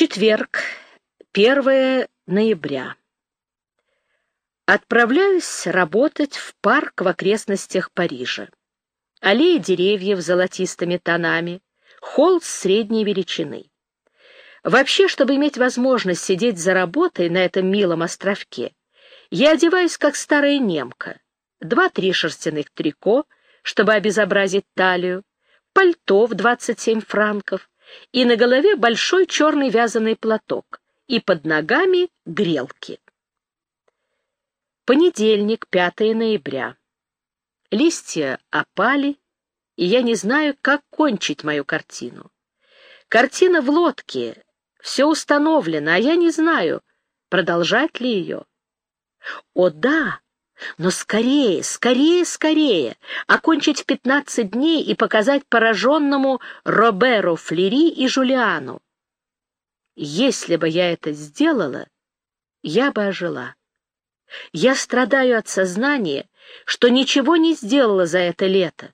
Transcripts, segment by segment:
Четверг, 1 ноября. Отправляюсь работать в парк в окрестностях Парижа. Аллеи деревьев с золотистыми тонами, холл средней величины. Вообще, чтобы иметь возможность сидеть за работой на этом милом островке, я одеваюсь как старая немка. Два-три шерстяных трико, чтобы обезобразить талию, пальто в 27 франков и на голове большой черный вязаный платок, и под ногами грелки. Понедельник, 5 ноября. Листья опали, и я не знаю, как кончить мою картину. Картина в лодке, все установлено, а я не знаю, продолжать ли ее. О да, но скорее, скорее, скорее окончить в пятнадцать дней и показать пораженному Роберу Флери и Жулиану. Если бы я это сделала, я бы ожила. Я страдаю от сознания, что ничего не сделала за это лето.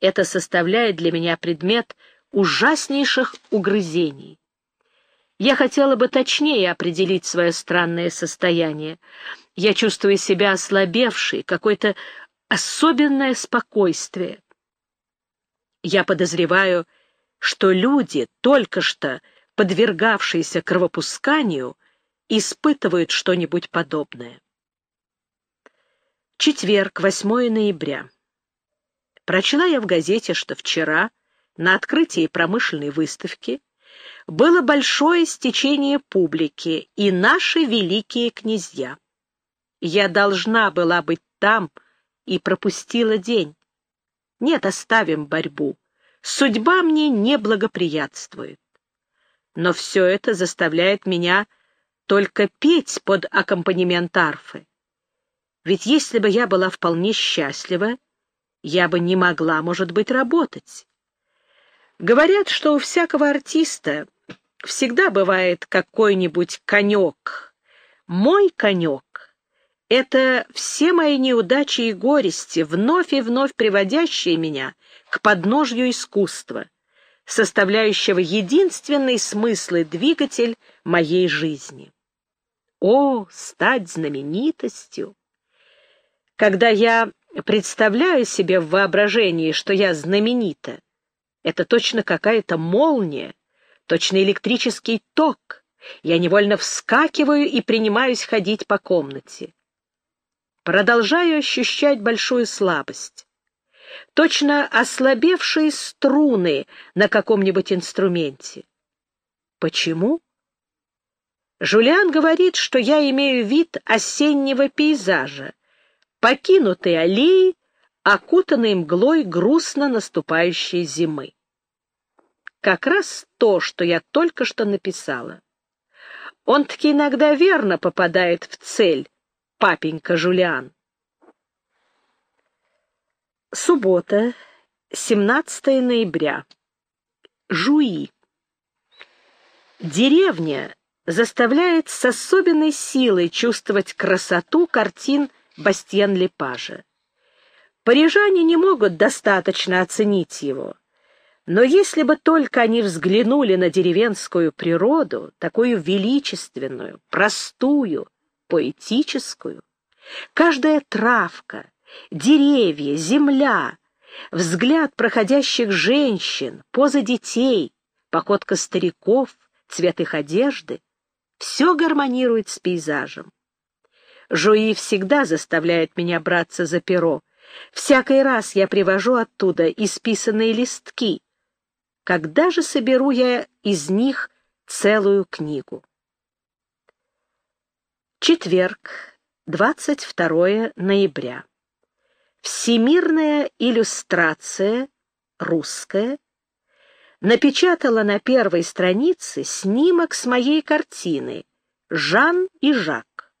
Это составляет для меня предмет ужаснейших угрызений. Я хотела бы точнее определить свое странное состояние. Я чувствую себя ослабевшей, какое-то особенное спокойствие. Я подозреваю, что люди, только что подвергавшиеся кровопусканию, испытывают что-нибудь подобное. Четверг, 8 ноября. Прочла я в газете, что вчера на открытии промышленной выставки было большое стечение публики и наши великие князья. Я должна была быть там и пропустила день. Нет, оставим борьбу. Судьба мне не благоприятствует. Но все это заставляет меня только петь под аккомпанемент арфы. Ведь если бы я была вполне счастлива, я бы не могла, может быть, работать. Говорят, что у всякого артиста всегда бывает какой-нибудь конек. Мой конек — это все мои неудачи и горести, вновь и вновь приводящие меня к подножью искусства, составляющего единственный смысл и двигатель моей жизни. О, стать знаменитостью! Когда я представляю себе в воображении, что я знаменита, это точно какая-то молния, точно электрический ток. Я невольно вскакиваю и принимаюсь ходить по комнате. Продолжаю ощущать большую слабость. Точно ослабевшие струны на каком-нибудь инструменте. Почему? Жулиан говорит, что я имею вид осеннего пейзажа, покинутой аллеи, окутанной мглой грустно наступающей зимы. Как раз то, что я только что написала. Он таки иногда верно попадает в цель, папенька Жулиан. Суббота, 17 ноября. Жуи. Деревня заставляет с особенной силой чувствовать красоту картин Бастьен-Лепажа. Парижане не могут достаточно оценить его. Но если бы только они взглянули на деревенскую природу, такую величественную, простую, поэтическую, каждая травка, деревья, земля, взгляд проходящих женщин, поза детей, походка стариков, цвет их одежды — все гармонирует с пейзажем. Жуи всегда заставляет меня браться за перо. Всякий раз я привожу оттуда исписанные листки, когда же соберу я из них целую книгу? Четверг, 22 ноября. Всемирная иллюстрация, русская, напечатала на первой странице снимок с моей картины «Жан и Жак».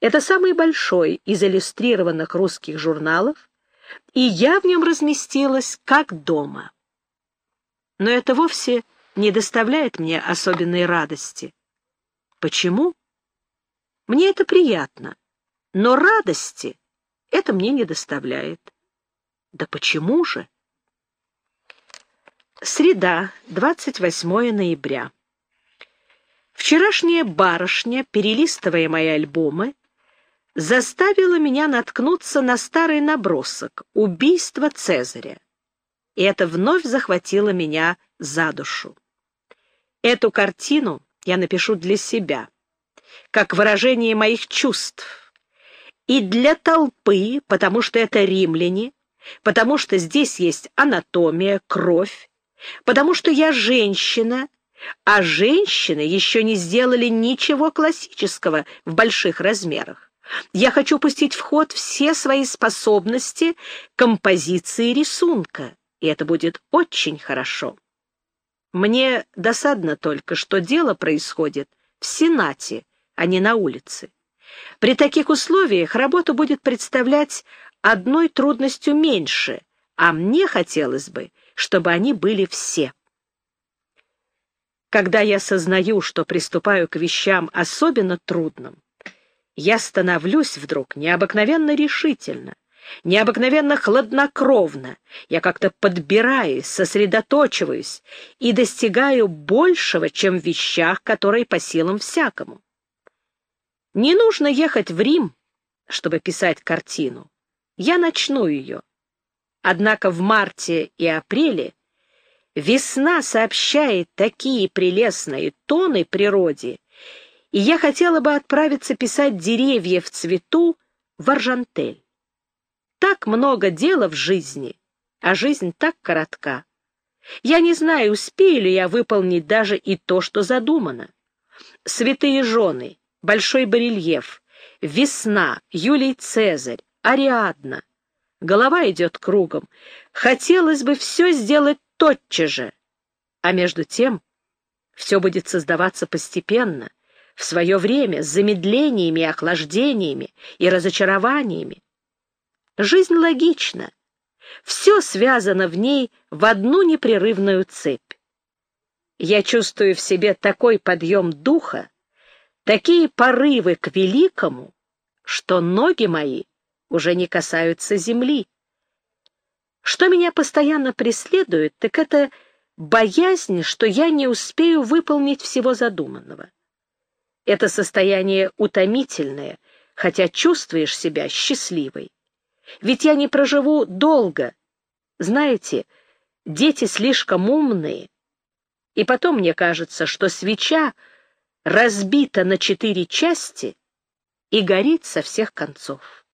Это самый большой из иллюстрированных русских журналов, и я в нем разместилась как дома но это вовсе не доставляет мне особенной радости. Почему? Мне это приятно, но радости это мне не доставляет. Да почему же? Среда, 28 ноября. Вчерашняя барышня, перелистывая мои альбомы, заставила меня наткнуться на старый набросок «Убийство Цезаря», и это вновь захватило меня за душу. Эту картину я напишу для себя, как выражение моих чувств, и для толпы, потому что это римляне, потому что здесь есть анатомия, кровь, потому что я женщина, а женщины еще не сделали ничего классического в больших размерах. Я хочу пустить в ход все свои способности композиции рисунка, и это будет очень хорошо. Мне досадно только, что дело происходит в Сенате, а не на улице. При таких условиях работа будет представлять одной трудностью меньше, а мне хотелось бы, чтобы они были все. Когда я сознаю, что приступаю к вещам особенно трудным, я становлюсь вдруг необыкновенно решительно, необыкновенно хладнокровно. Я как-то подбираюсь, сосредоточиваюсь и достигаю большего, чем в вещах, которые по силам всякому. Не нужно ехать в Рим, чтобы писать картину. Я начну ее. Однако в марте и апреле весна сообщает такие прелестные тоны природе, и я хотела бы отправиться писать деревья в цвету в Аржантель. Так много дела в жизни, а жизнь так коротка. Я не знаю, успею ли я выполнить даже и то, что задумано. Святые жены, большой барельеф, весна, Юлий Цезарь, Ариадна. Голова идет кругом. Хотелось бы все сделать тотчас же. А между тем все будет создаваться постепенно, в свое время, с замедлениями охлаждениями и разочарованиями. Жизнь логична. Все связано в ней в одну непрерывную цепь. Я чувствую в себе такой подъем духа, такие порывы к великому, что ноги мои уже не касаются земли. Что меня постоянно преследует, так это боязнь, что я не успею выполнить всего задуманного. Это состояние утомительное, хотя чувствуешь себя счастливой. Ведь я не проживу долго. Знаете, дети слишком умные. И потом мне кажется, что свеча разбита на четыре части и горит со всех концов.